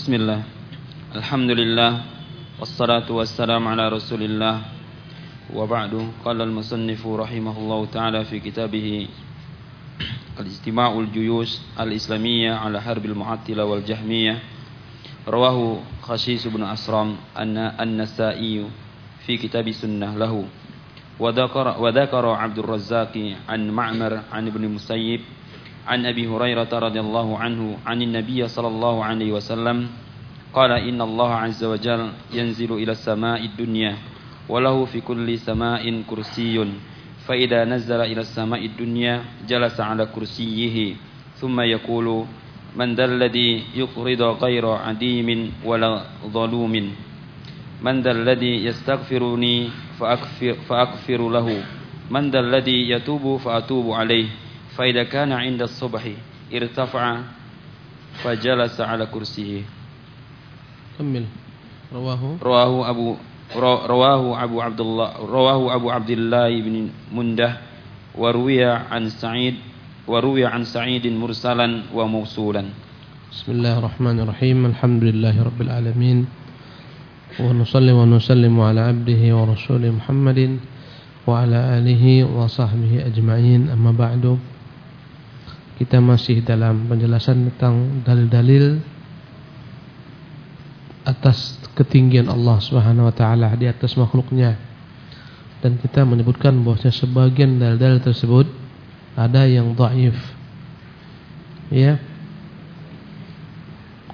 بسم الله. الحمد لله والصلاة والسلام على رسول الله. وبعد قال المصنف رحمه الله تعالى في كتابه الاجتماع الجيوش الإسلامية على حرب المعطلة والجهمية. رواه خشيس بن أسرم أن النسائي في كتاب سنة له. وذكر, وذكر عبد الرزاق عن معمر عن ابن مسيب عن أبي هريرة رضي الله عنه عن النبي صلى الله عليه وسلم قال إن الله عز وجل ينزل إلى السماء الدنيا وله في كل سماء كرسي. فإذا نزل إلى السماء الدنيا جلس على كرسيه ثم يقول من ذا الذي يقرض غير عديم ولا ظلوم؟ من ذا الذي يستغفرني فأغفر, فأغفر له؟ من ذا الذي يتوب فأتوب عليه؟ فإذا كان عند الصبح ارتفع فجلس على كرسيه. كمل. رواه رواه أبو رواه أبو عبد الله رواه أبو عبد الله بن منده وروي عن سعيد وروي عن سعيد مرسلا وموصولا. بسم الله الرحمن الرحيم. الحمد لله رب العالمين. ونصلي ونسلم على عبده ورسوله محمد وعلى آله وصحبه أجمعين. أما بعد kita masih dalam penjelasan tentang dalil-dalil atas ketinggian Allah Subhanahu wa taala di atas makhluknya. Dan kita menyebutkan bahwasanya sebagian dalil-dalil tersebut ada yang dhaif. Ya.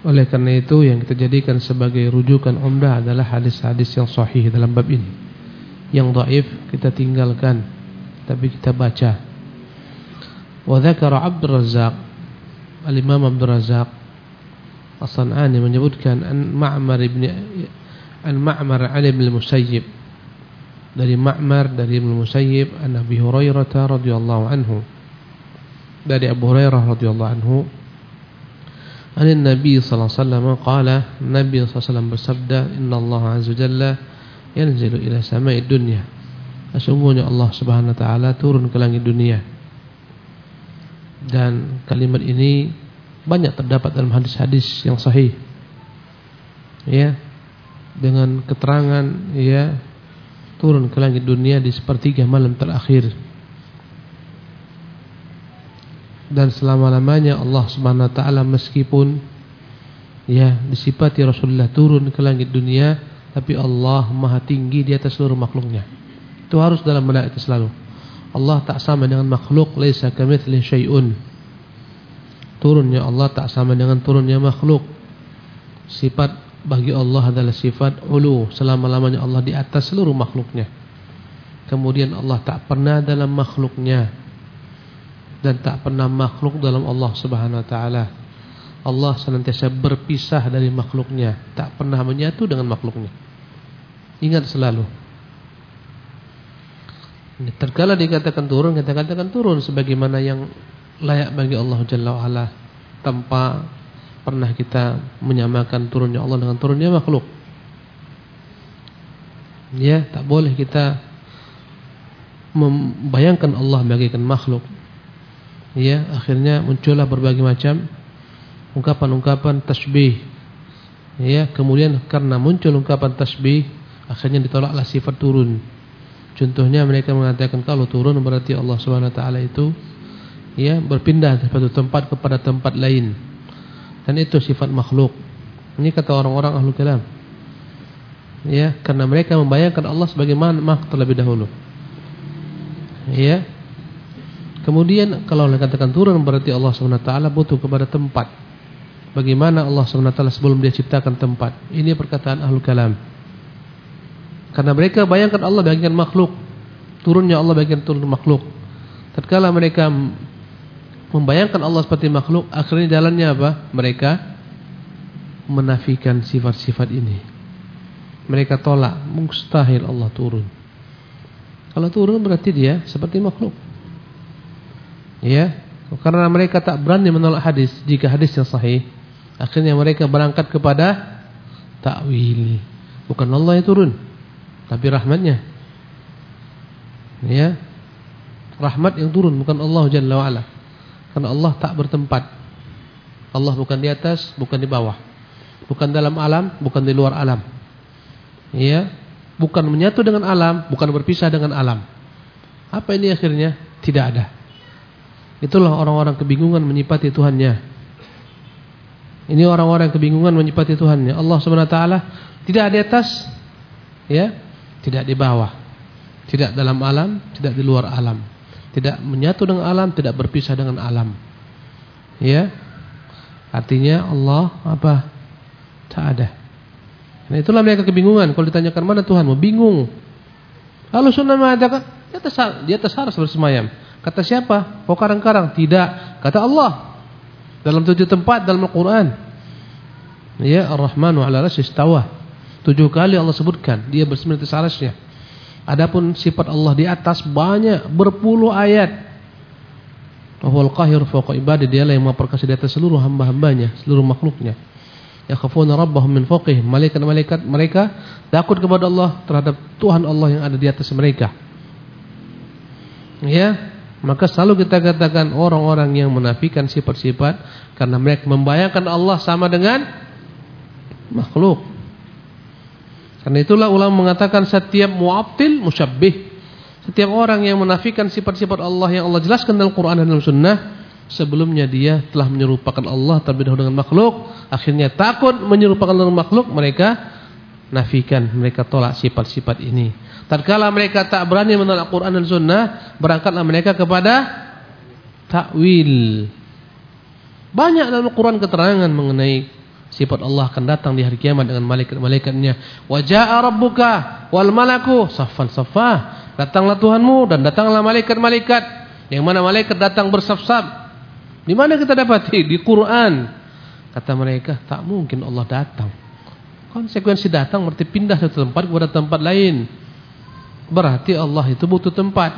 Oleh karena itu yang kita jadikan sebagai rujukan umdah adalah hadis-hadis yang sahih dalam bab ini. Yang dhaif kita tinggalkan tapi kita baca. Wa dzakara Abdul Razzaq Al-Imam Abdul Razzaq As-San'ani menyebutkan an Ma'mar ibn an Ma'mar Ali bin Musayyib dari Ma'mar dari Ibn Musayyib an Abi Hurairah radhiyallahu anhu. Dari Abu Hurairah radhiyallahu anhu. An Nabi sallallahu alaihi wasallam qala Nabi wasallam bersabda inna Allah azza jalla yanzilu ila sama'i dunya. Sesungguhnya Allah Subhanahu wa taala turun ke langit dunia dan kalimat ini banyak terdapat dalam hadis-hadis yang sahih. Ya. Dengan keterangan ya turun ke langit dunia di sepertiga malam terakhir. Dan selama-lamanya Allah Subhanahu wa taala meskipun ya disifati Rasulullah turun ke langit dunia tapi Allah Maha tinggi di atas seluruh makhluknya. Itu harus dalam benak kita selalu Allah tak sama dengan makhluk laisa kamitsli syai'un. Turunnya Allah tak sama dengan turunnya makhluk. Sifat bagi Allah adalah sifat ulu selama-lamanya Allah di atas seluruh makhluknya. Kemudian Allah tak pernah dalam makhluknya. Dan tak pernah makhluk dalam Allah Subhanahu wa taala. Allah senantiasa berpisah dari makhluknya. Tak pernah menyatu dengan makhluknya. Ingat selalu Terkala dikatakan turun, kita katakan turun sebagaimana yang layak bagi Allah Jalla wa'ala tanpa pernah kita menyamakan turunnya Allah dengan turunnya makhluk. Ya, tak boleh kita membayangkan Allah bagaikan makhluk. Ya, akhirnya muncullah berbagai macam ungkapan-ungkapan tasbih. Ya, kemudian karena muncul ungkapan tasbih, akhirnya ditolaklah sifat turun. Contohnya mereka mengatakan kalau turun berarti Allah Subhanahu wa taala itu ya berpindah dari satu tempat kepada tempat lain. Dan itu sifat makhluk. Ini kata orang-orang ahlu kalam. Ya, karena mereka membayangkan Allah sebagai makhluk terlebih dahulu. Ya. Kemudian kalau dikatakan turun berarti Allah Subhanahu wa taala butuh kepada tempat. Bagaimana Allah Subhanahu wa taala sebelum dia ciptakan tempat? Ini perkataan ahlu kalam. Karena mereka bayangkan Allah bagian makhluk. Turunnya Allah bagian turun makhluk. Tatkala mereka membayangkan Allah seperti makhluk, akhirnya jalannya apa? Mereka menafikan sifat-sifat ini. Mereka tolak, mustahil Allah turun. Kalau turun berarti dia seperti makhluk. Ya, karena mereka tak berani menolak hadis jika hadis yang sahih, akhirnya mereka berangkat kepada takwil. Bukan Allah yang turun tapi rahmatnya. Ya. Rahmat yang turun bukan Allah Jalla wa'ala. Karena Allah tak bertempat. Allah bukan di atas, bukan di bawah. bukan dalam alam, bukan di luar alam. Ya, bukan menyatu dengan alam, bukan berpisah dengan alam. Apa ini akhirnya? Tidak ada. Itulah orang-orang kebingungan menyipati Tuhannya. Ini orang-orang kebingungan menyipati Tuhannya. Allah taala tidak di atas ya, tidak di bawah. Tidak dalam alam, tidak di luar alam. Tidak menyatu dengan alam, tidak berpisah dengan alam. Ya. Artinya Allah apa? Tak ada. Nah itulah mereka kebingungan. Kalau ditanyakan mana Tuhan, mau bingung. Lalu sunnah mengatakan, dia atas, di atas bersemayam. Kata siapa? Oh karang-karang. Tidak. Kata Allah. Dalam tujuh tempat dalam Al-Quran. Ya Ar-Rahmanu ala rasyis istawa. Tujuh kali Allah sebutkan. Dia bersemayam di arasnya. Adapun sifat Allah di atas banyak. Berpuluh ayat. Wahwal qahir fauqa ibadah. Dialah yang memperkasih di atas seluruh hamba-hambanya. Seluruh makhluknya yakhafuna rabbahum min fawqihim malaikat-malaikat mereka takut kepada Allah terhadap Tuhan Allah yang ada di atas mereka ya maka selalu kita katakan orang-orang yang menafikan sifat-sifat karena mereka membayangkan Allah sama dengan makhluk karena itulah ulama mengatakan setiap mu'abtil musyabbih. Setiap orang yang menafikan sifat-sifat Allah yang Allah jelaskan dalam Quran dan dalam sunnah sebelumnya dia telah menyerupakan Allah terlebih dahulu dengan makhluk akhirnya takut menyerupakan dengan makhluk mereka nafikan mereka tolak sifat-sifat ini. Tatkala mereka tak berani menolak Quran dan Sunnah berangkatlah mereka kepada takwil. Banyak dalam Quran keterangan mengenai sifat Allah akan datang di hari kiamat dengan malaikat-malaikatnya wajah rabbuka wal malaku saffan saffah datanglah Tuhanmu dan datanglah malaikat-malaikat yang mana malaikat datang bersaf-saf di mana kita dapati? Di Quran. Kata mereka, tak mungkin Allah datang. Konsekuensi datang berarti pindah dari tempat kepada tempat lain. Berarti Allah itu butuh tempat.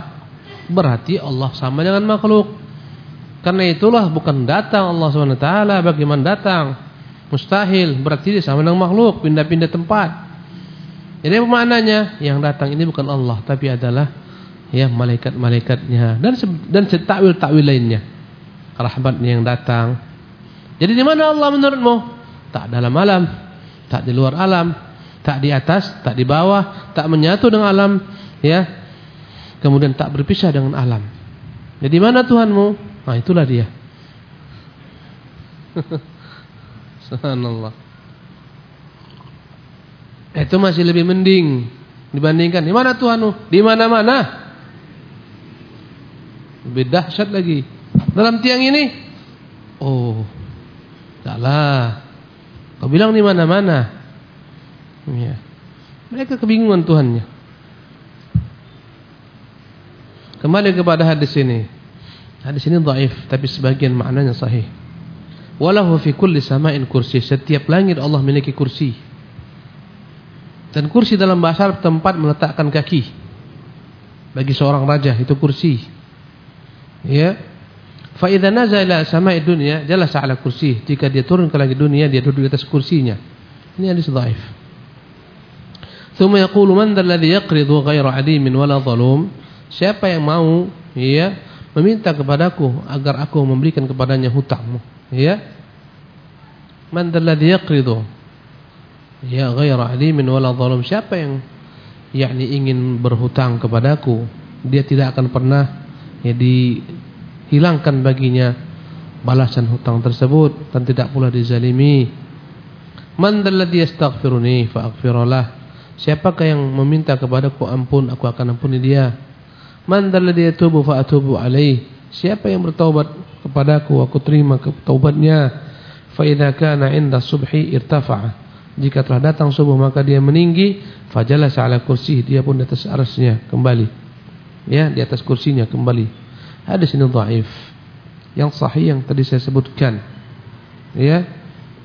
Berarti Allah sama dengan makhluk. Karena itulah bukan datang Allah SWT. Bagaimana datang? Mustahil. Berarti dia sama dengan makhluk. Pindah-pindah tempat. Jadi apa maknanya? Yang datang ini bukan Allah. Tapi adalah ya malaikat-malaikatnya. Dan dan takwil-takwil lainnya rahmatnya yang datang. Jadi di mana Allah menurutmu? Tak dalam alam, tak di luar alam, tak di atas, tak di bawah, tak menyatu dengan alam, ya. Kemudian tak berpisah dengan alam. Jadi mana Tuhanmu? Nah, itulah dia. Subhanallah. Itu masih lebih mending dibandingkan di mana Tuhanmu? Di mana-mana. Lebih dahsyat lagi dalam tiang ini? Oh, salah. Kau bilang di mana-mana. Ya. Mereka kebingungan Tuhannya. Kembali kepada hadis ini. Hadis ini dhaif tapi sebagian maknanya sahih. Walahu fi kulli sama'in kursi. Setiap langit Allah memiliki kursi. Dan kursi dalam bahasa Arab tempat meletakkan kaki. Bagi seorang raja itu kursi. Ya. Fa idza nazala sama'i dunya jalasa 'ala kursi. Jika dia turun ke langit dunia, dia duduk di atas kursinya. Ini hadis dhaif. Thumma yaqulu man alladhi yaqridu ghayra 'alimin wala dhalum? Siapa yang mau ya meminta kepadaku agar aku memberikan kepadanya hutangmu, ya? Man alladhi yaqridu ya ghayra 'alimin wala dhalum? Siapa yang yakni ingin berhutang kepadaku, dia tidak akan pernah ya di hilangkan baginya balasan hutang tersebut dan tidak pula dizalimi. Man dalladhi yastaghfiruni fa aghfirullah. Siapakah yang meminta kepadaku ampun, aku akan ampuni dia. Man dalladhi yatubu fa atubu alaih. Siapa yang bertaubat kepadaku, aku terima taubatnya. Fa idza kana 'inda subhi irtafa'a. Jika telah datang subuh maka dia meninggi, fajalasa ala kursi, dia pun di atas arasnya kembali. Ya, di atas kursinya kembali. Hadis ini dhaif. Yang sahih yang tadi saya sebutkan. Ya.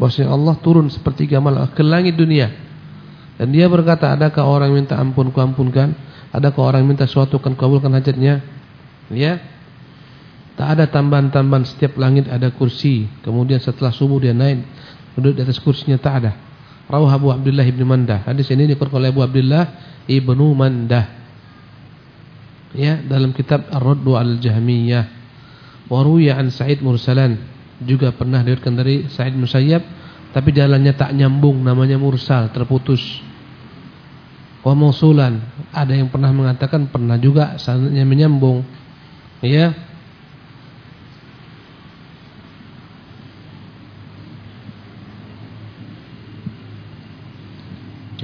Bahwasanya Allah turun sepertiga malam ke langit dunia. Dan dia berkata, adakah orang minta ampun ku ampunkan? Adakah orang minta sesuatu kan kabulkan hajatnya? Ya. Tak ada tambahan-tambahan setiap langit ada kursi. Kemudian setelah subuh dia naik duduk di atas kursinya tak ada. Rawah Abu Abdullah ibn Mandah. Hadis ini dikeluarkan oleh Abu Abdullah ibnu Mandah ya dalam kitab Ar-Raddu Al-Jahmiyah wa ruwiya an Sa'id mursalan juga pernah diriwayatkan dari Sa'id Musayyab tapi jalannya tak nyambung namanya mursal, terputus. Wa ada yang pernah mengatakan pernah juga sanadnya menyambung. Ya.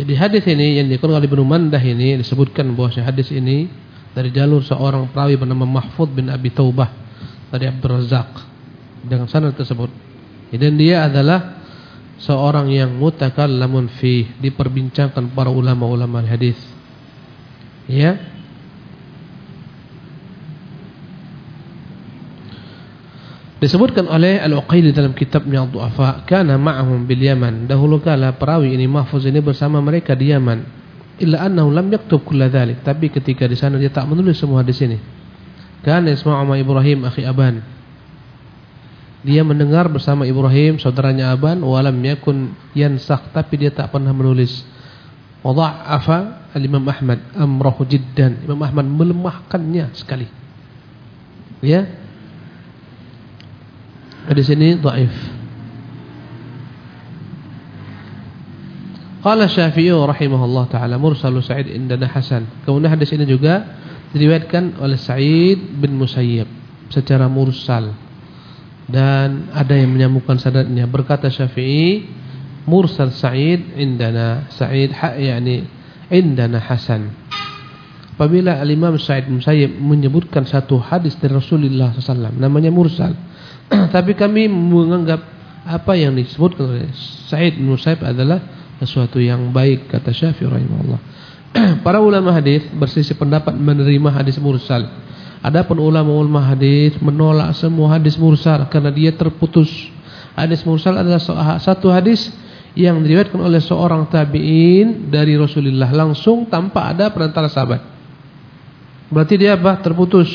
Jadi hadis ini yang dikutip oleh Ibnu Mandah ini disebutkan bahwa hadis ini dari jalur seorang perawi bernama Mahfud bin Abi Taubah dari Abdul Razak dengan sanad tersebut. Dan dia adalah seorang yang mutakallamun fi diperbincangkan para ulama-ulama hadis. Ya. Disebutkan oleh Al-Uqaili dalam kitabnya Al-Du'afa, kana ma'ahum bil Yaman. Dahulu kala perawi ini Mahfuz ini bersama mereka di Yaman. Illa annahu lam yaktub kulla dhalik. Tapi ketika di sana dia tak menulis semua hadis ini. Kana isma'u Ibrahim akhi Aban. Dia mendengar bersama Ibrahim saudaranya Aban walam yakun yansakh tapi dia tak pernah menulis. Wadha'afa al-Imam Ahmad amrahu jiddan. Imam Ahmad melemahkannya sekali. Ya. Di sini dhaif. Qala Syafi'i rahimahullah taala mursalu Sa'id indana Hasan. Kemudian hadis ini juga diriwayatkan oleh Sa'id bin Musayyib secara mursal dan ada yang menyambungkan sanadnya berkata Syafi'i mursal Sa'id indana Sa'id ha yakni indana Hasan apabila al-Imam Sa'id Musayyib menyebutkan satu hadis dari Rasulullah SAW namanya mursal tapi kami menganggap apa yang disebutkan oleh Sa'id Musayyib adalah sesuatu yang baik kata Syafi'i rahimahullah para ulama hadis bersisi pendapat menerima hadis mursal Adapun ulama-ulama hadis menolak semua hadis mursal karena dia terputus. Hadis mursal adalah satu hadis yang diriwayatkan oleh seorang tabi'in dari Rasulullah langsung tanpa ada perantara sahabat. Berarti dia apa? Terputus.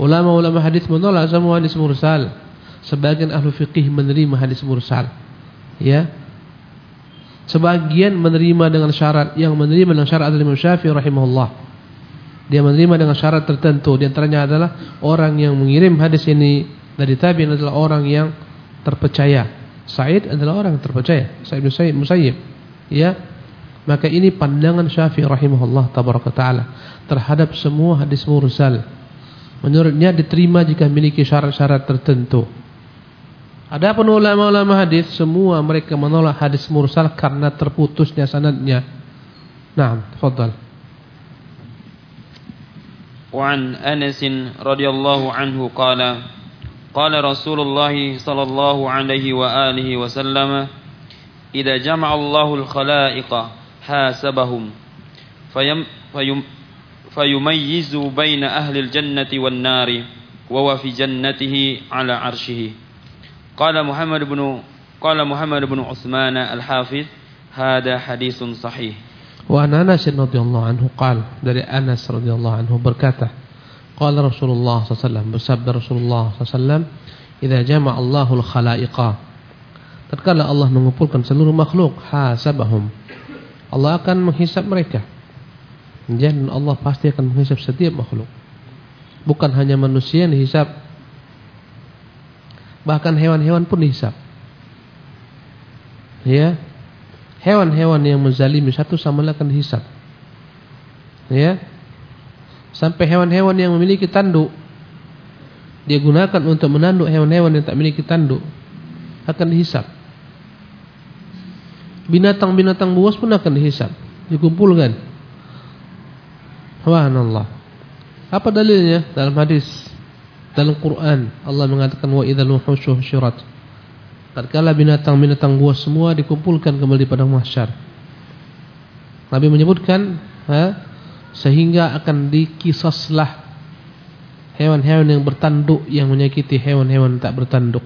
Ulama-ulama hadis menolak semua hadis mursal. Sebagian ahlu fiqih menerima hadis mursal. Ya. Sebagian menerima dengan syarat yang menerima dengan syarat adalah Imam Syafi'i rahimahullah. Dia menerima dengan syarat tertentu. Di antaranya adalah orang yang mengirim hadis ini dari tabi'in adalah orang yang terpercaya. Said adalah orang yang terpercaya. Said bin Said Musayyib. Ya. Maka ini pandangan Syafi'i rahimahullah tabaraka taala terhadap semua hadis mursal. Menurutnya diterima jika memiliki syarat-syarat tertentu. Adapun ulama-ulama hadis semua mereka menolak hadis mursal karena terputusnya sanadnya. Naam, tafadhal. وعن أنس رضي الله عنه قال قال رسول الله صلى الله عليه وآله وسلم إذا جمع الله الخلائق حاسبهم فيم فيم fayumayyizu baina ahli al-jannati wan nari wa wa fi jannatihi ala arshihi qala muhammad ibn qala muhammad ibn uthman al-hafiz hada hadisun sahih wa anas radhiyallahu anhu qala dari anas radhiyallahu anhu berkata qala rasulullah sallallahu alaihi wasallam bersabda rasulullah sallallahu alaihi wasallam idza jama'a allahul khalaiqa. Tatkala Allah mengumpulkan seluruh makhluk hasabahum. Allah akan menghisap mereka dan Allah pasti akan menghisap setiap makhluk bukan hanya manusia yang dihisap bahkan hewan-hewan pun dihisap ya hewan-hewan yang menzalimi satu sama lain akan dihisap. Ya. Sampai hewan-hewan yang memiliki tanduk dia gunakan untuk menanduk hewan-hewan yang tak memiliki tanduk akan dihisap. Binatang-binatang buas pun akan dihisap, dikumpulkan. Subhanallah. Apa dalilnya? Dalam hadis, dalam Quran Allah mengatakan wa idzal wuhushu syurat. Tatkala binatang-binatang buas semua dikumpulkan kembali pada mahsyar. Nabi menyebutkan ha, sehingga akan dikisaslah hewan-hewan yang bertanduk yang menyakiti hewan-hewan tak bertanduk.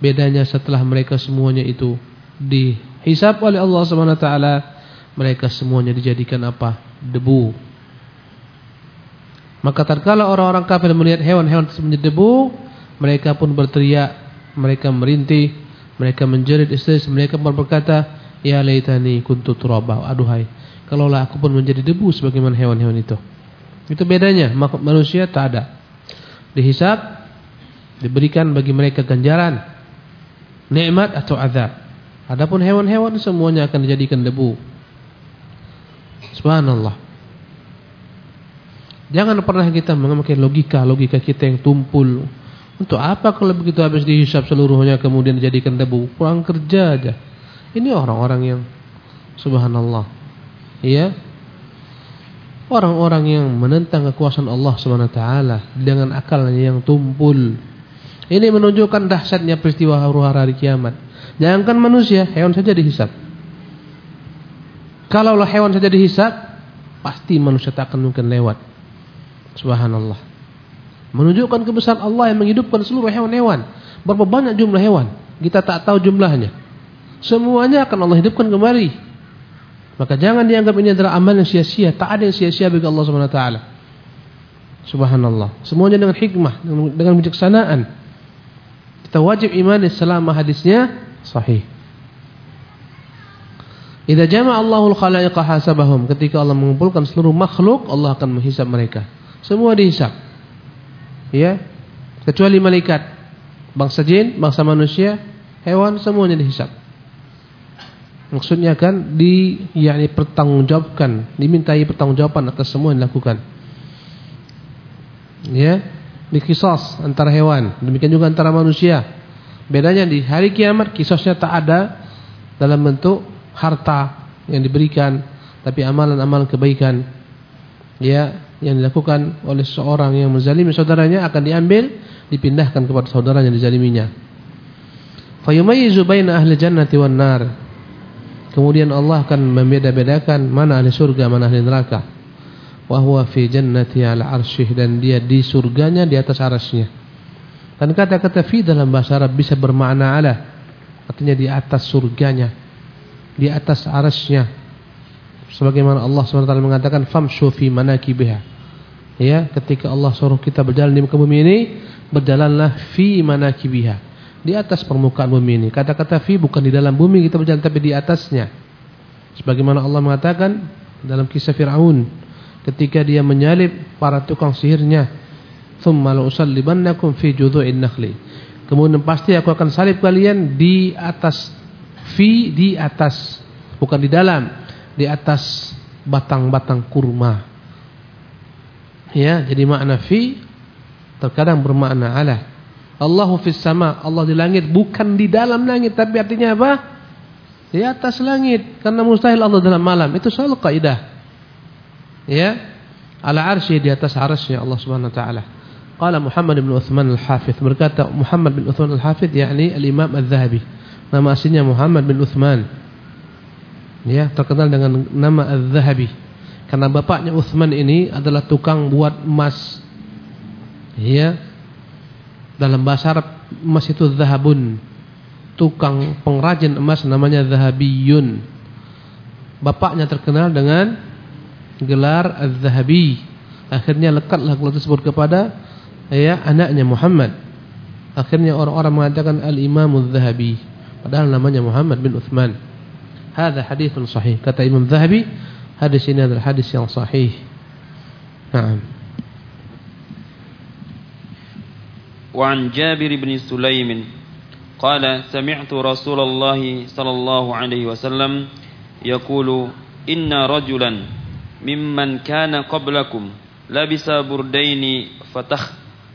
Bedanya setelah mereka semuanya itu dihisap oleh Allah Subhanahu wa taala, mereka semuanya dijadikan apa? debu. Maka tatkala orang-orang kafir melihat hewan-hewan tersebut menjadi debu, mereka pun berteriak mereka merintih, mereka menjerit istri, mereka pun berkata, "Ya laitani kuntu turaba." Aduhai, kalaulah aku pun menjadi debu sebagaimana hewan-hewan itu. Itu bedanya, manusia tak ada. Dihisap, diberikan bagi mereka ganjaran, nikmat atau azab. Adapun hewan-hewan semuanya akan dijadikan debu. Subhanallah. Jangan pernah kita memakai logika-logika kita yang tumpul. Untuk apa kalau begitu habis dihisap seluruhnya kemudian dijadikan debu? Kurang kerja aja. Ini orang-orang yang subhanallah. Ya. Orang-orang yang menentang kekuasaan Allah Subhanahu wa taala dengan akalnya yang tumpul. Ini menunjukkan dahsyatnya peristiwa hari kiamat. Jangankan manusia, hewan saja dihisap. Kalau hewan saja dihisap, pasti manusia tak akan mungkin lewat. Subhanallah. Menunjukkan kebesaran Allah yang menghidupkan seluruh hewan-hewan. Berapa banyak jumlah hewan? Kita tak tahu jumlahnya. Semuanya akan Allah hidupkan kembali. Maka jangan dianggap ini adalah amal yang sia-sia. Tak ada yang sia-sia bagi Allah taala. Subhanallah. Semuanya dengan hikmah, dengan bijaksanaan. Kita wajib iman selama hadisnya sahih. Idza jama'a Allahul khalaiqa hasabahum, ketika Allah mengumpulkan seluruh makhluk, Allah akan menghisap mereka. Semua dihisap. Ya. Kecuali malaikat. Bangsa jin, bangsa manusia, hewan semuanya dihisap. Maksudnya kan di yakni pertanggungjawabkan, dimintai pertanggungjawaban atas semua yang dilakukan. Ya, dikisas antara hewan, demikian juga antara manusia. Bedanya di hari kiamat kisosnya tak ada dalam bentuk harta yang diberikan, tapi amalan-amalan kebaikan ya yang dilakukan oleh seorang yang menzalimi saudaranya akan diambil dipindahkan kepada saudara yang dizaliminya. Baina ahli nar. Kemudian Allah akan membeda-bedakan mana ahli surga mana ahli neraka. Wa fi jannati ala arsyih dan dia di surganya di atas arasnya. Dan kata-kata fi dalam bahasa Arab bisa bermakna ala. Artinya di atas surganya di atas arasnya sebagaimana Allah SWT mengatakan famshu fi manakibiha ya ketika Allah suruh kita berjalan di muka bumi ini berjalanlah fi manakibiha. Di atas permukaan bumi ini. Kata-kata fi bukan di dalam bumi kita berjalan tapi di atasnya. Sebagaimana Allah mengatakan dalam kisah Firaun ketika dia menyalib para tukang sihirnya thumma la usallibannakum fi judhu'in nakhli. Kemudian pasti aku akan salib kalian di atas fi di atas bukan di dalam di atas batang-batang kurma ya jadi makna fi terkadang bermakna ala. Allahu fis sama Allah di langit bukan di dalam langit tapi artinya apa? Di atas langit karena mustahil Allah dalam malam. Itu selalu kaidah. Ya ala arsy di atas arasnya Allah Subhanahu wa taala. Qala Muhammad bin Uthman al-Hafidh berkata Muhammad bin Uthman al-Hafidh yakni al-Imam al-Zahabi. Nama aslinya Muhammad bin Uthman. Ya, terkenal dengan nama Az-Zahabi. Karena bapaknya Uthman ini adalah tukang buat emas. Ya. Dalam bahasa Arab emas itu zahabun. Tukang pengrajin emas namanya Zahabiyun. Bapaknya terkenal dengan gelar Az-Zahabi. Akhirnya lekatlah gelar tersebut kepada ya anaknya Muhammad. Akhirnya orang-orang mengatakan Al-Imam Az-Zahabi. Padahal namanya Muhammad bin Uthman. Hada hadithun sahih. Kata Imam Zahabi, hadis ini adalah hadis yang sahih. Naam. وعن جابر بن سليم قال سمعت رسول الله صلى الله عليه وسلم يقول إن رجلا ممن كان قبلكم لبس بردين فتخ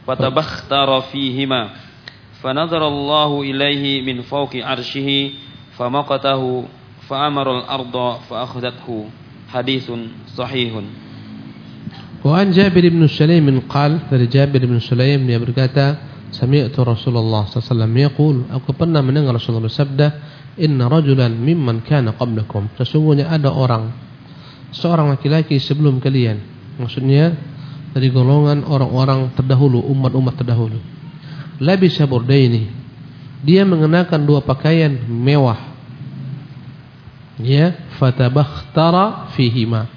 فتبختر فيهما فنظر الله إليه من فوق عرشه فمقته فأمر الأرض فأخذته حديث صحيح وعن جابر بن سليم قال dari Jabir bin Sulaim dia berkata sami'tu Rasulullah SAW yaqul aku pernah mendengar Rasulullah bersabda inna rajulan mimman kana qablakum sesungguhnya ada orang seorang laki-laki sebelum kalian maksudnya dari golongan orang-orang terdahulu umat-umat terdahulu labisa burdaini dia mengenakan dua pakaian mewah ya fatabakhtara fihima.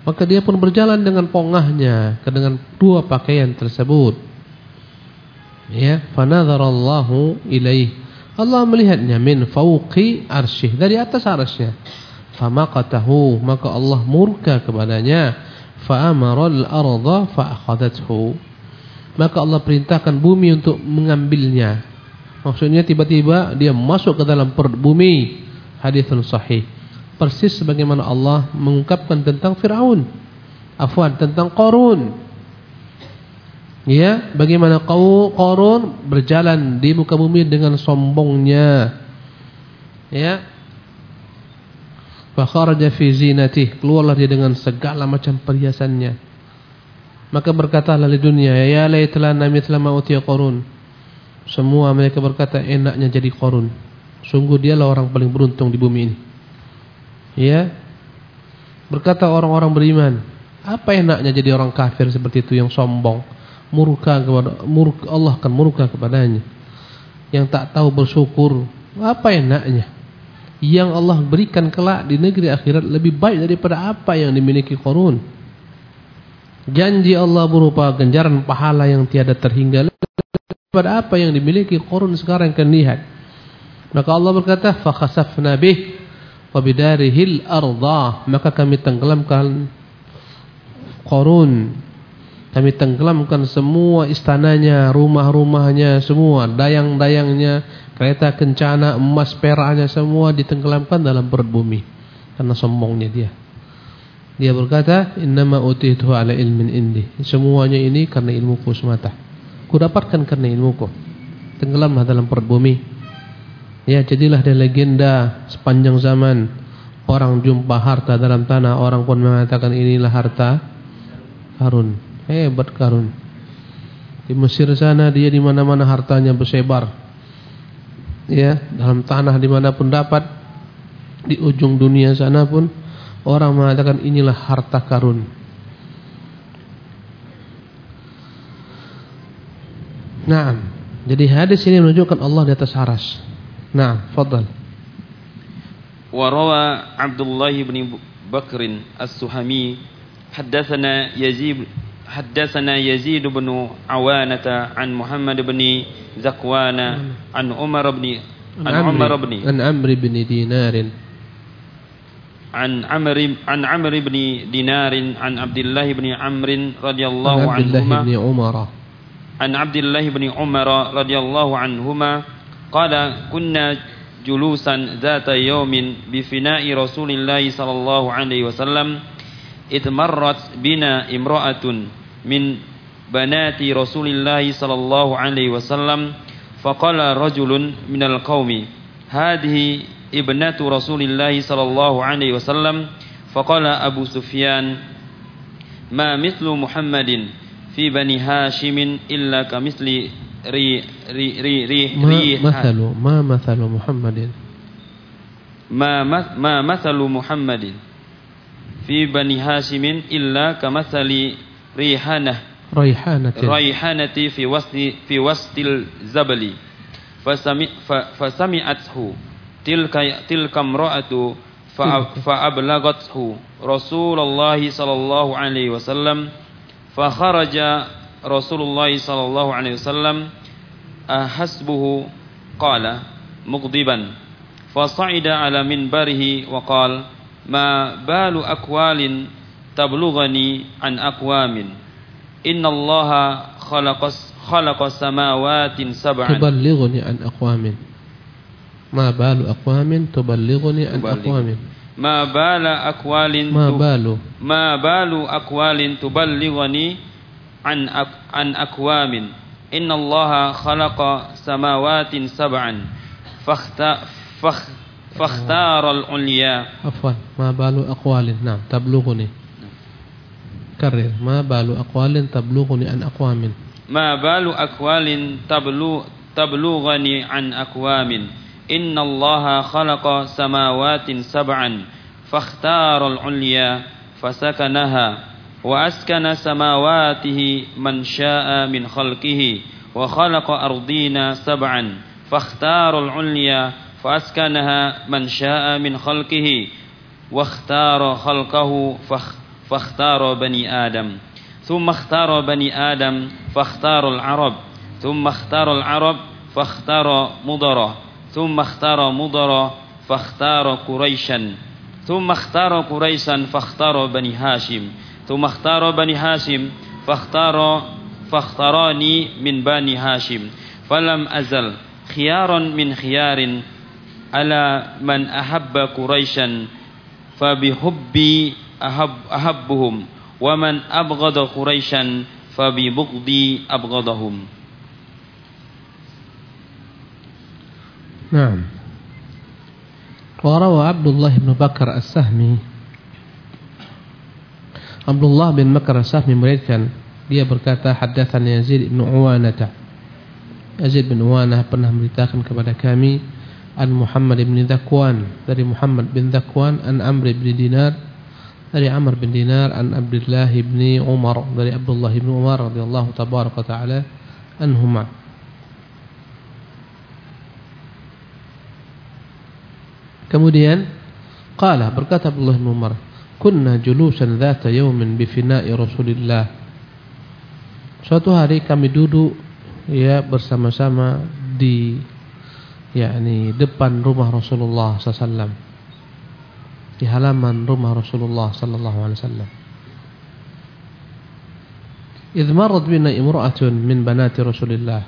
Maka dia pun berjalan dengan pongahnya dengan dua pakaian tersebut. Ya fanadharallahu ilaih. Allah melihatnya min fauqi arsyih dari atas arsy famaqatahu maka Allah murka kepadanya. Fa amara al-ardha fa akhadathu maka Allah perintahkan bumi untuk mengambilnya. Maksudnya tiba-tiba dia masuk ke dalam perut bumi. Hadithun sahih. Persis sebagaimana Allah mengungkapkan tentang Firaun. Afwan tentang Qarun. Ya, bagaimana kau Qarun berjalan di muka bumi dengan sombongnya. Ya. Fa kharaja fi zinatih, keluarlah dia dengan segala macam perhiasannya. Maka berkatalah di dunia, ya laitana mithla ma utiya Qarun. Semua mereka berkata enaknya jadi korun. Sungguh dialah orang paling beruntung di bumi ini. Ya. Berkata orang-orang beriman, apa enaknya jadi orang kafir seperti itu yang sombong, murka kepada murka Allah kan murka kepadanya. Yang tak tahu bersyukur, apa enaknya? Yang Allah berikan kelak di negeri akhirat lebih baik daripada apa yang dimiliki korun. Janji Allah berupa ganjaran pahala yang tiada terhingga pada apa yang dimiliki Qarun sekarang kan lihat. Maka Allah berkata, "Fa khasafna bih wa bidarihil arda." Maka kami tenggelamkan Qarun. Kami tenggelamkan semua istananya, rumah-rumahnya, semua dayang-dayangnya, kereta kencana, emas peraknya semua ditenggelamkan dalam perut bumi karena sombongnya dia. Dia berkata, "Innama utitu ala ilmin indi." Semuanya ini karena ilmuku semata kudapatkan karena ilmuku. Tenggelamlah dalam perut bumi. Ya, jadilah dia legenda sepanjang zaman. Orang jumpa harta dalam tanah, orang pun mengatakan inilah harta karun. Hebat karun. Di Mesir sana dia di mana-mana hartanya bersebar. Ya, dalam tanah di mana pun dapat, di ujung dunia sana pun orang mengatakan inilah harta karun. Naam. Jadi hadis ini menunjukkan Allah di atas aras. Naam, fadal. Wa rawa Abdullah bin Bakr As-Suhami haddatsana Yazid حدثنا يزيد بن عوانة عن محمد بن زكوان عن عمر بن عن عمر بن. عن عمرو بن دينار. عن عمرو عن عمرو بن دينار عن عبد الله بن عمرو رضي الله عنهما عبد الله بن عمر. عن عبد الله بن عمر رضي الله عنهما قال كنا جلوسا ذات يوم بفناء رسول الله صلى الله عليه وسلم إذ مرت بنا امرأة من بنات رسول الله صلى الله عليه وسلم فقال رجل من القوم هذه ابنة رسول الله صلى الله عليه وسلم. فقال أبو سفيان ما مثل محمد في بني هاشم إلا كمثل ري ري ري ري ما مثل ما مثل محمد ما ما مثل محمد في بني هاشم إلا كمثل ريحانة ريحانة ريحانة في وسط في وسط الزبل فسمع فسمعته تلك تلك امرأة فأبلغته رسول الله صلى الله عليه وسلم فخرج رسول الله صلى الله عليه وسلم أحسبه قال مغضبا فصعد على منبره وقال ما بال أكوال تبلغني عن أقوام إن الله خلق خلق سماوات سبعا تبلغني عن أقوام ما بال أقوام تبلغني عن أقوام ما بال أقوال ما بال ما بال أقوال تبلغني عن عن أقوام إن الله خلق سماوات سبعا. فاختار العليا عفوا. ما بال أقوال؟ نعم. تبلغني. كرر. ما بال أقوال تبلغني عن أقوام؟ ما بال أقوال تبلغ تبلغني عن أقوام. إن الله خلق سماوات سبعا. فاختار العليا فسكنها. وأسكن سماواته من شاء من خلقه وخلق أرضين سبعا فاختار العليا فأسكنها من شاء من خلقه واختار خلقه فاختار بني آدم ثم اختار بني آدم فاختار العرب ثم اختار العرب فاختار مضره ثم اختار مضر فاختار قريشا ثم اختار قريشا فاختار بني هاشم ثم اختار بني هاشم فاختار فاختاراني من بني هاشم. فلم أزل خيارا من خيار ألا من أحب قريشا فبحبي أحب أحبهم ومن أبغض قريشا فببغضي أبغضهم. نعم. وروى عبد الله بن بكر السهمي Abdullah bin Makrasah memberitakan dia berkata hadatsan Yazid bin Uwanah Yazid bin Uwanah pernah memberitakan kepada kami an Muhammad bin Dzakwan dari Muhammad bin Dzakwan an Amr bin Dinar dari Amr bin Dinar an Abdullah bin Umar dari Abdullah bin Umar radhiyallahu tabaraka taala anhuma. Kemudian qala berkata Abdullah bin Umar "Kunna julusan dzata yawmin bi fina'i Rasulillah." Suatu hari kami duduk ya bersama-sama di yakni depan rumah Rasulullah sallallahu di halaman rumah Rasulullah sallallahu alaihi wasallam. Idh marrat bina imra'atun min banati Rasulillah.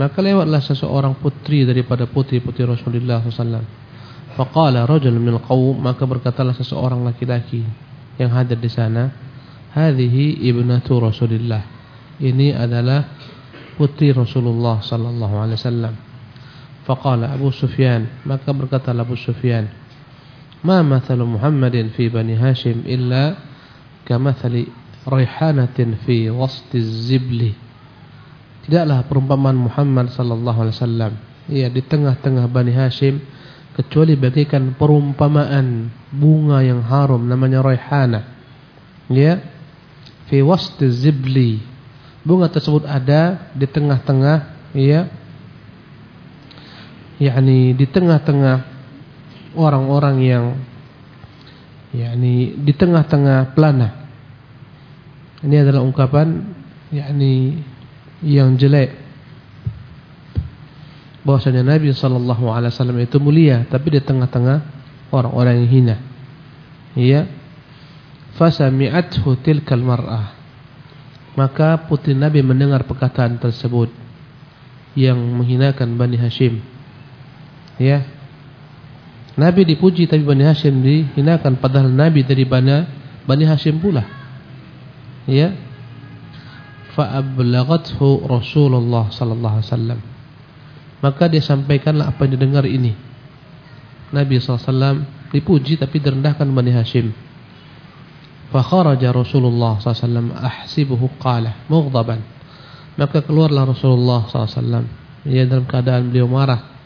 Maka lewatlah seseorang putri daripada putri-putri Rasulullah sallallahu Faqala rajul min qaum maka berkatalah seseorang laki-laki yang hadir di sana, "Hadhihi ibnatu Rasulillah." Ini adalah putri Rasulullah sallallahu alaihi wasallam. Faqala Abu Sufyan, maka berkatalah Abu Sufyan, "Ma mathalu Muhammadin fi Bani Hashim illa kamathali raihanatin fi wasti zibli." Tidaklah perumpamaan Muhammad sallallahu alaihi wasallam ia di tengah-tengah Bani Hashim kecuali bagaikan perumpamaan bunga yang harum namanya raihana. Ya. Fi wasti zibli. Bunga tersebut ada di tengah-tengah ya. Yakni di tengah-tengah orang-orang yang yakni di tengah-tengah pelana. Ini adalah ungkapan yakni yang jelek bahwasanya Nabi sallallahu alaihi wasallam itu mulia tapi di tengah-tengah orang-orang yang hina. Iya. Fasami'athu tilkal mar'ah. Maka putri Nabi mendengar perkataan tersebut yang menghinakan Bani Hashim. Ya. Nabi dipuji tapi Bani Hashim dihinakan padahal Nabi dari Bani Bani Hashim pula. Ya. Fa'ablaghathu Rasulullah sallallahu alaihi wasallam. Maka dia sampaikanlah apa yang didengar ini. Nabi SAW dipuji tapi direndahkan Bani Hashim. Fakharaja Rasulullah SAW ahsibuhu qala mughdaban. Maka keluarlah Rasulullah SAW. Ia dalam keadaan beliau marah.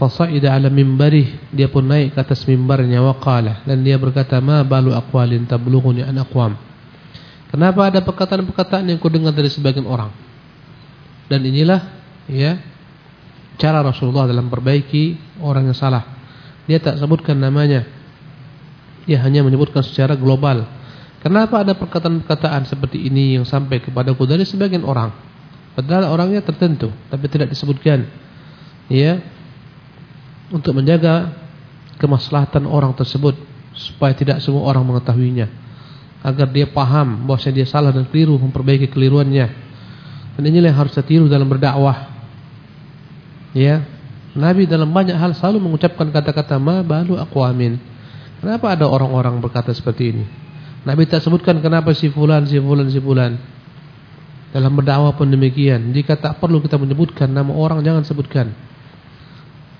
Fasa'ida ala mimbarih. Dia pun naik ke atas mimbarnya wa qala. Dan dia berkata, Ma balu aqwalin tablughuni an aqwam. Kenapa ada perkataan-perkataan yang kudengar dari sebagian orang? Dan inilah ya cara Rasulullah dalam perbaiki orang yang salah. Dia tak sebutkan namanya. Dia hanya menyebutkan secara global. Kenapa ada perkataan-perkataan seperti ini yang sampai kepadaku dari sebagian orang? Padahal orangnya tertentu, tapi tidak disebutkan. Ya. Untuk menjaga kemaslahatan orang tersebut supaya tidak semua orang mengetahuinya. Agar dia paham bahwa dia salah dan keliru memperbaiki keliruannya. Dan inilah yang harus kita tiru dalam berdakwah. Ya. Nabi dalam banyak hal selalu mengucapkan kata-kata ma balu aqwamin. Kenapa ada orang-orang berkata seperti ini? Nabi tak sebutkan kenapa si fulan, si fulan, si fulan. Dalam berdakwah pun demikian. Jika tak perlu kita menyebutkan nama orang jangan sebutkan.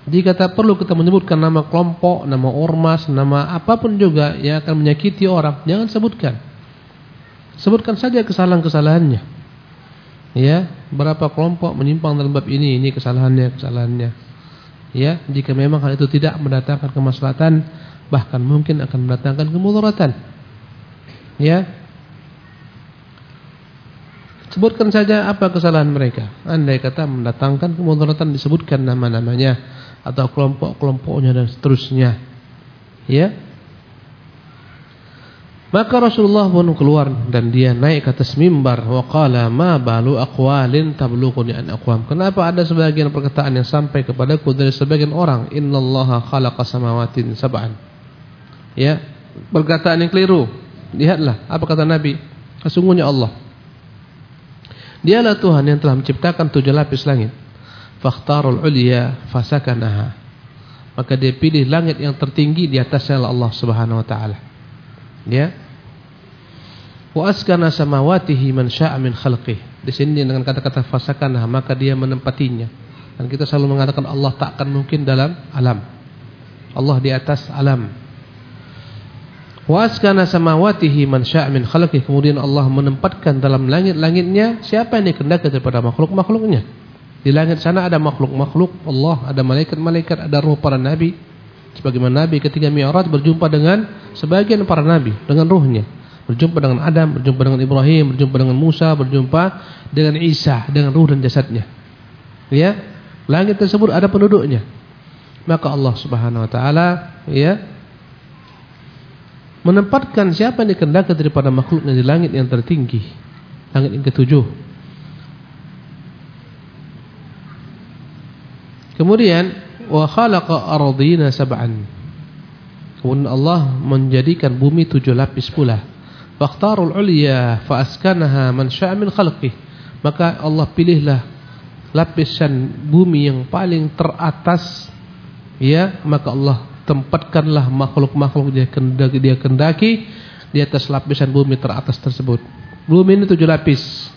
Jika tak perlu kita menyebutkan nama kelompok, nama ormas, nama apa pun juga yang akan menyakiti orang, jangan sebutkan. Sebutkan saja kesalahan-kesalahannya. Ya, berapa kelompok menyimpang dalam bab ini, ini kesalahannya, kesalahannya. Ya, jika memang hal itu tidak mendatangkan kemaslahatan, bahkan mungkin akan mendatangkan kemudaratan. Ya. Sebutkan saja apa kesalahan mereka. Andai kata mendatangkan kemudaratan disebutkan nama-namanya atau kelompok-kelompoknya dan seterusnya. Ya. Maka Rasulullah pun keluar dan dia naik ke atas mimbar wa qala ma balu aqwalin tablughuni an aqwam. Kenapa ada sebagian perkataan yang sampai kepadaku dari sebagian orang? Innallaha khalaqa samawatin sab'an. Ya, perkataan yang keliru. Lihatlah apa kata Nabi. Sesungguhnya Allah Dialah Tuhan yang telah menciptakan tujuh lapis langit. fakhtarul ulya fasakanaha. Maka dia pilih langit yang tertinggi di atasnya Allah Subhanahu wa taala. Ya. Wa askana samawatihi man syaa min khalqih. Di sini dengan kata-kata fasakanaha maka dia menempatinya. Dan kita selalu mengatakan Allah tak akan mungkin dalam alam. Allah di atas alam. Wa askana samawatihi man syaa min khalqihi. Kemudian Allah menempatkan dalam langit-langitnya siapa yang dikehendaki daripada makhluk-makhluknya. Di langit sana ada makhluk-makhluk Allah, ada malaikat-malaikat, ada roh para nabi. Sebagaimana Nabi ketika Mi'raj berjumpa dengan sebagian para nabi dengan ruhnya. Berjumpa dengan Adam, berjumpa dengan Ibrahim, berjumpa dengan Musa, berjumpa dengan Isa dengan ruh dan jasadnya. Ya. Langit tersebut ada penduduknya. Maka Allah Subhanahu wa taala ya menempatkan siapa yang dikehendaki daripada makhluknya di langit yang tertinggi, langit yang ketujuh. Kemudian wa khalaqa ardina sab'an. Kemudian Allah menjadikan bumi tujuh lapis pula. Faqtarul ulya fa askanaha man syaa min khalqih. Maka Allah pilihlah lapisan bumi yang paling teratas ya maka Allah tempatkanlah makhluk-makhluk dia kendaki dia kendaki di atas lapisan bumi teratas tersebut. Bumi ini tujuh lapis.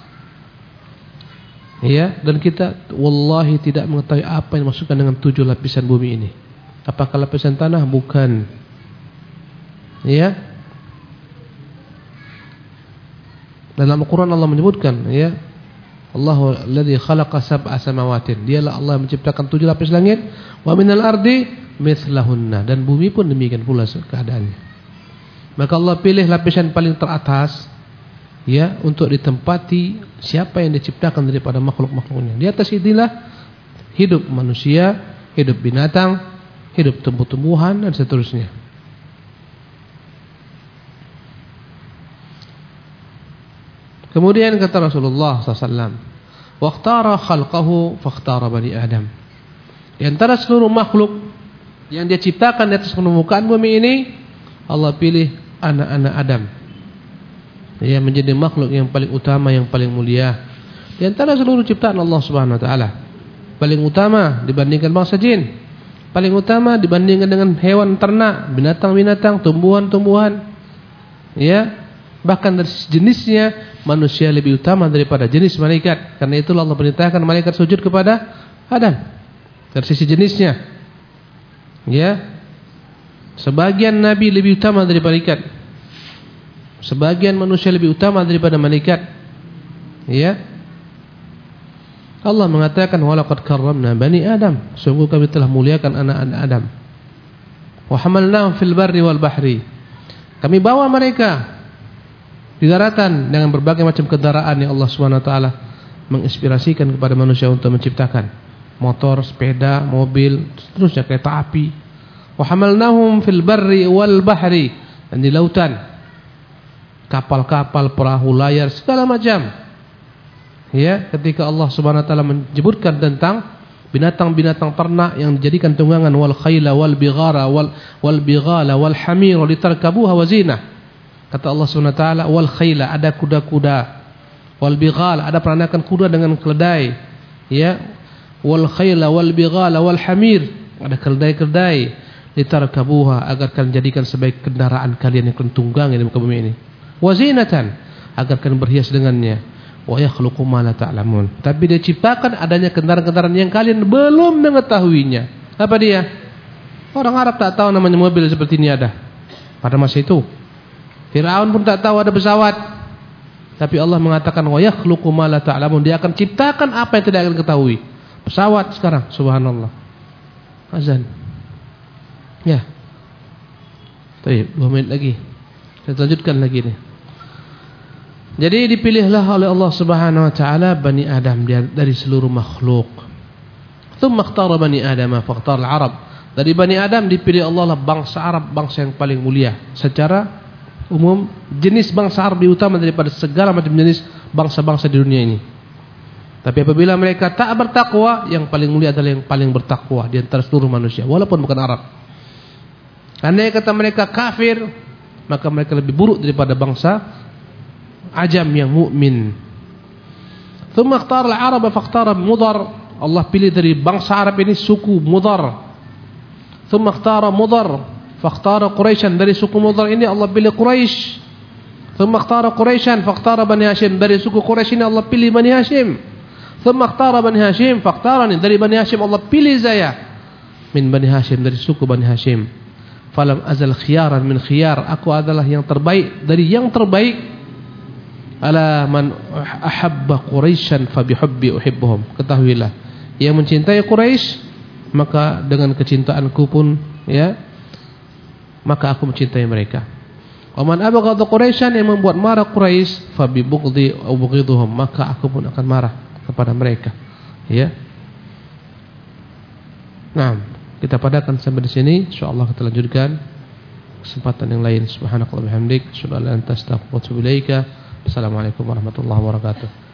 Ya, dan kita wallahi tidak mengetahui apa yang dimaksudkan dengan tujuh lapisan bumi ini. Apakah lapisan tanah? Bukan. Ya. Dalam Al-Qur'an Allah menyebutkan, ya. Allahu alladhi khalaqa sab'a samawatin. Dialah Allah yang menciptakan tujuh lapis langit, wa minal ardi mithlahunna dan bumi pun demikian pula keadaannya. Maka Allah pilih lapisan paling teratas ya untuk ditempati siapa yang diciptakan daripada makhluk-makhluknya. Di atas inilah hidup manusia, hidup binatang, hidup tumbuh-tumbuhan dan seterusnya. Kemudian kata Rasulullah SAW, "Waqtara khalqahu fakhtara bani Adam." Di antara seluruh makhluk yang dia ciptakan di atas permukaan bumi ini Allah pilih anak-anak Adam ya menjadi makhluk yang paling utama yang paling mulia di antara seluruh ciptaan Allah Subhanahu wa taala paling utama dibandingkan bangsa jin paling utama dibandingkan dengan hewan ternak binatang-binatang tumbuhan-tumbuhan ya bahkan dari jenisnya manusia lebih utama daripada jenis malaikat karena itulah Allah perintahkan malaikat sujud kepada Adam dari sisi jenisnya Ya. Sebagian nabi lebih utama daripada malaikat. Sebagian manusia lebih utama daripada malaikat. Ya. Allah mengatakan walaqad karramna bani Adam. Sungguh kami telah muliakan anak-anak Adam. Wa hamalnahum fil barri wal bahri. Kami bawa mereka di daratan dengan berbagai macam kendaraan yang Allah taala menginspirasikan kepada manusia untuk menciptakan motor, sepeda, mobil, seterusnya kereta api. Wa fil barri wal bahri dan di lautan. Kapal-kapal, perahu, layar, segala macam. Ya, ketika Allah Subhanahu wa taala menyebutkan tentang binatang-binatang ternak yang dijadikan tunggangan wal khayla wal bighara wal wal bighala wal hamira litarkabuha wa zinah. Kata Allah Subhanahu taala wal khayla ada kuda-kuda. Wal bighal ada peranakan kuda dengan keledai. Ya. Wal khayla wal bighala wal hamir ada keledai-keledai. Litarkabuha agar kalian jadikan sebagai kendaraan kalian yang kalian tunggangi di muka bumi ini. Wazinatan agar kalian berhias dengannya. Wa yakhluqu ma la ta'lamun. Tapi dia ciptakan adanya kendaraan-kendaraan yang kalian belum mengetahuinya. Apa dia? Orang Arab tak tahu namanya mobil seperti ini ada. Pada masa itu Firaun pun tak tahu ada pesawat. Tapi Allah mengatakan wa yakhluqu ma la ta'lamun. Dia akan ciptakan apa yang tidak akan ketahui pesawat sekarang subhanallah. Azan. Ya. Baik, dua menit lagi. Kita lanjutkan lagi nih jadi dipilihlah oleh Allah subhanahu wa ta'ala Bani Adam dari seluruh makhluk. Thumma ikhtara Bani Adam Fakhtar al-Arab. Dari Bani Adam dipilih Allah lah bangsa Arab Bangsa yang paling mulia Secara umum Jenis bangsa Arab diutama daripada segala macam jenis Bangsa-bangsa di dunia ini tapi apabila mereka tak bertakwa, yang paling mulia adalah yang paling bertakwa di antara seluruh manusia, walaupun bukan Arab. Andai kata mereka kafir, maka mereka lebih buruk daripada bangsa ajam yang mukmin. Thumma al-Arab faqtara Mudar Allah pilih dari bangsa Arab ini suku Mudar. Thumma ikhtara Mudar, fakhtara Quraisyan dari suku Mudar ini Allah pilih Quraisy. Thumma ikhtara Quraisyan, fakhtara Bani Hashim dari suku Quraisy ini Allah pilih Bani Hashim. Thumma ikhtara Bani Hashim, fakhtarani dari Bani Hashim Allah pilih saya min Bani Hashim dari suku Bani Hashim. Falam azal khiyaran min khiyar, aku adalah yang terbaik dari yang terbaik ala man ahabba Quraisyan fa bihubbi uhibbuhum. Ketahuilah, yang mencintai Quraisy maka dengan kecintaanku pun ya maka aku mencintai mereka. Wa man abghadha Quraisyan yang membuat marah Quraisy fa bi bughdi maka aku pun akan marah kepada mereka. Ya. Nah, kita padakan sampai di sini. Insyaallah kita lanjutkan kesempatan yang lain. Subhanakallah bihamdik, illa anta astaghfiruka. Assalamualaikum warahmatullahi wabarakatuh.